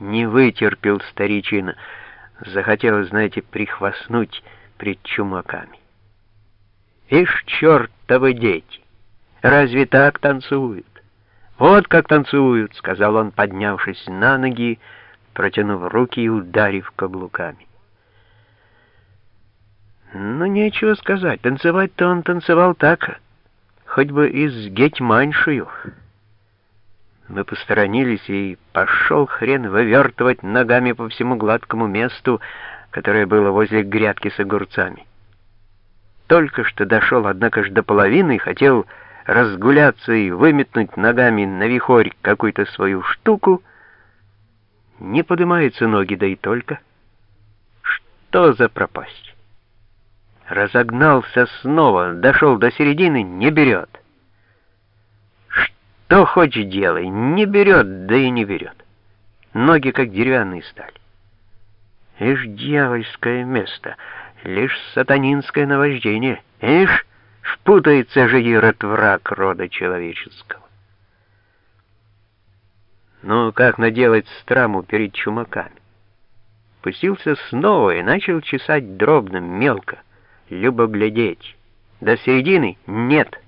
Не вытерпел старичина. Захотелось, знаете, прихвастнуть пред чумаками. Ишь, чертовы дети! Разве так танцуют? Вот как танцуют, сказал он, поднявшись на ноги, протянув руки и ударив каблуками. Ну, нечего сказать, танцевать-то он танцевал так, хоть бы и с гетьманшую. Мы посторонились, и пошел хрен вывертывать ногами по всему гладкому месту, которое было возле грядки с огурцами. Только что дошел, однако ж до половины, хотел разгуляться и выметнуть ногами на вихорь какую-то свою штуку, не поднимаются ноги, да и только. Что за пропасть? Разогнался снова, дошел до середины, не берет. Что хочешь делай, не берет, да и не берет. Ноги как деревянные стали. Ишь, дьявольское место, лишь сатанинское наваждение. Ишь, впутается же Ирод враг рода человеческого. Ну, как наделать страму перед чумаками? Пустился снова и начал чесать дробно, мелко, любо глядеть. До середины нет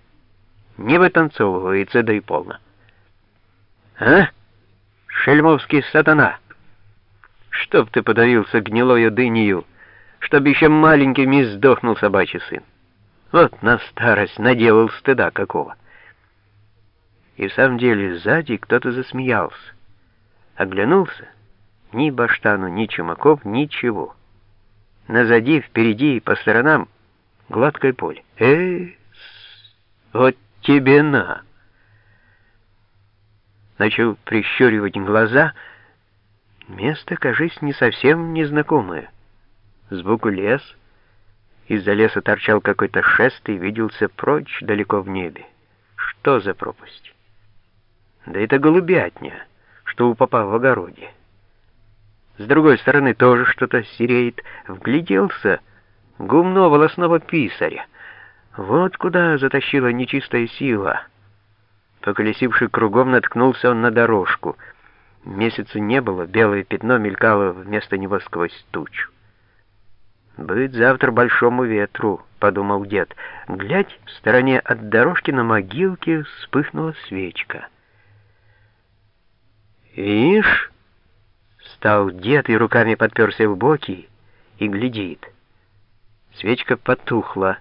не вытанцовывается, да и полно. А? Шельмовский сатана! Чтоб ты подавился гнилою дынью, чтоб еще маленьким и сдохнул собачий сын. Вот на старость наделал стыда какого. И в самом деле сзади кто-то засмеялся. Оглянулся. Ни Баштану, ни Чумаков, ничего. Назади, впереди и по сторонам гладкое поле. Эй, вот тебе на!» Начал прищуривать глаза. Место, кажись, не совсем незнакомое. Сбоку лес. Из-за леса торчал какой-то шест и виделся прочь далеко в небе. Что за пропасть? Да это голубятня, что у папа в огороде. С другой стороны тоже что-то сереет. Вгляделся гумно волосного писаря. Вот куда затащила нечистая сила. Поколесивший кругом, наткнулся он на дорожку. Месяца не было, белое пятно мелькало вместо него сквозь тучу. «Быть завтра большому ветру», — подумал дед. Глядь, в стороне от дорожки на могилке вспыхнула свечка. «Ишь!» — стал дед и руками подперся в боки и глядит. Свечка потухла.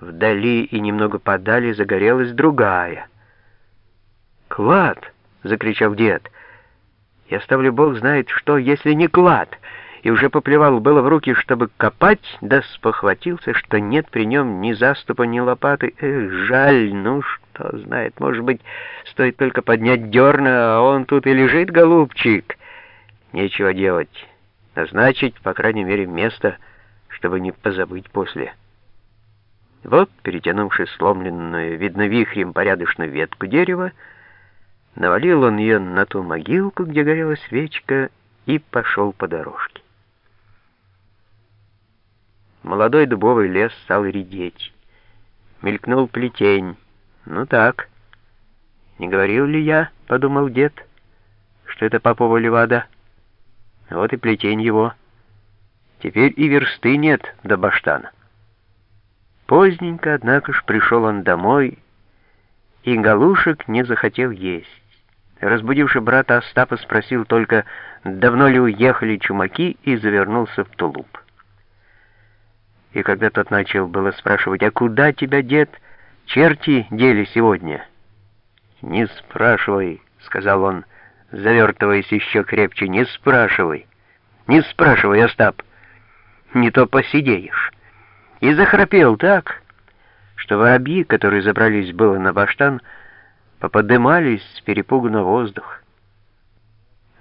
Вдали и немного подали загорелась другая. «Клад!» — закричал дед. «Я ставлю, Бог знает что, если не клад!» И уже поплевал было в руки, чтобы копать, да спохватился, что нет при нем ни заступа, ни лопаты. Эх, жаль, ну что знает, может быть, стоит только поднять дерна, а он тут и лежит, голубчик. Нечего делать. Назначить, по крайней мере, место, чтобы не позабыть после. Вот, перетянувши сломленную, видно вихрем, порядочную ветку дерева, навалил он ее на ту могилку, где горела свечка, и пошел по дорожке. Молодой дубовый лес стал редеть. Мелькнул плетень. Ну так. Не говорил ли я, подумал дед, что это Попова Левада? Вот и плетень его. Теперь и версты нет до баштана. Поздненько, однако ж, пришел он домой, и галушек не захотел есть. Разбудивший брата Остапа спросил только, давно ли уехали чумаки, и завернулся в тулуп. И когда тот начал было спрашивать, «А куда тебя, дед, черти дели сегодня?» «Не спрашивай», — сказал он, завертываясь еще крепче, «не спрашивай, не спрашивай, Остап, не то посидеешь» и захрапел так, что воробьи, которые забрались было на баштан, поподымались с перепугу воздух.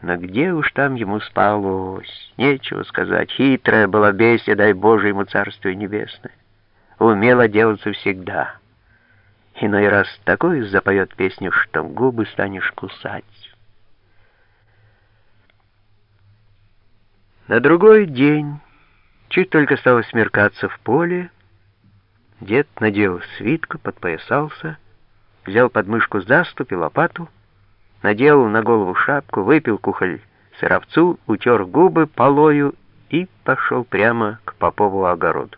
Но где уж там ему спалось? Нечего сказать. Хитрая была бесия, дай Боже ему царствие небесное. Умела делаться всегда. Иной раз такой запоет песню, что губы станешь кусать. На другой день... Чуть только стало смеркаться в поле, дед надел свитку, подпоясался, взял под мышку заступ и лопату, надел на голову шапку, выпил кухоль Сыровцу утер губы полою и пошел прямо к Попову огороду.